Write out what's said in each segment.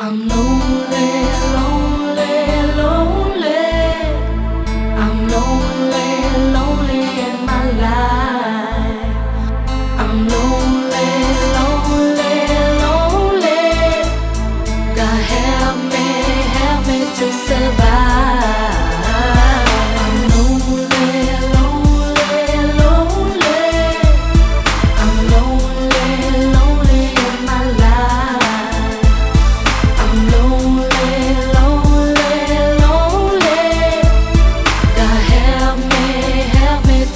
I'm lonely, lonely,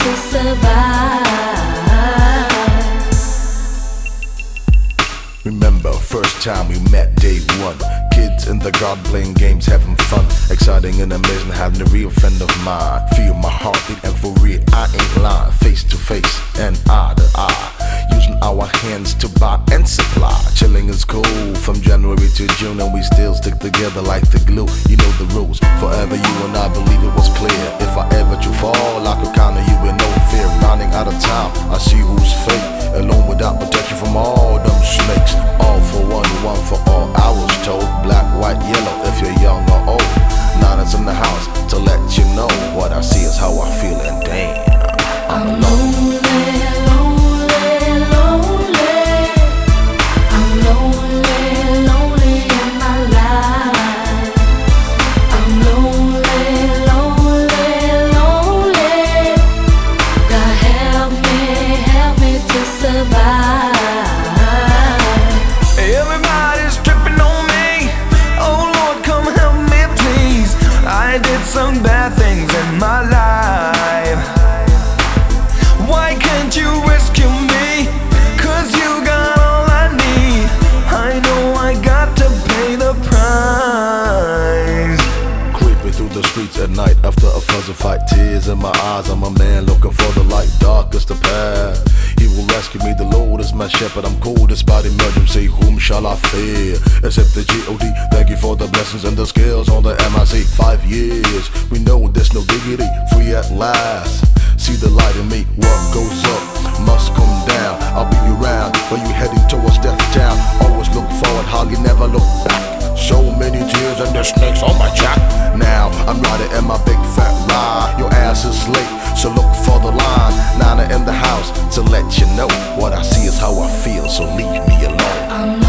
to survive. Remember, first time we met, day one. Kids in the garden playing games, having fun. Exciting and amazing, having a real friend of mine. Feel my heartbeat, and for real, I ain't lying. Face to face and eye to eye. Using our hands to buy and supply. Chilling is cool from January to June, and we still stick together like the glue. You know the rules. Forever, you and I believe it was clear. I see who's fake. Alone without protection from all them snakes. All for one, one for all. I was told black, white, yellow. If you're young did some bad things in my life. Why can't you rescue me? Cause you got all I need. I know I got to pay the price. Creeping through the streets at night after a fuzzy fight. Tears in my eyes, I'm a man looking for the light, darkest the path. He will rescue me, the Lord is my shepherd. I'm cool despite emergency. Whom shall I fear? Except the G.O.D. Thank you for the blessings and the skills on the MIC. Years, we know there's no diggity. Free at last. See the light in me, what goes up must come down. I'll be around when you heading towards death town. Always look forward, hardly never look back. So many tears and the snakes on my jack. Now I'm riding in my big fat ride. Your ass is late, so look for the line. Nana in the house to let you know what I see is how I feel. So leave me alone.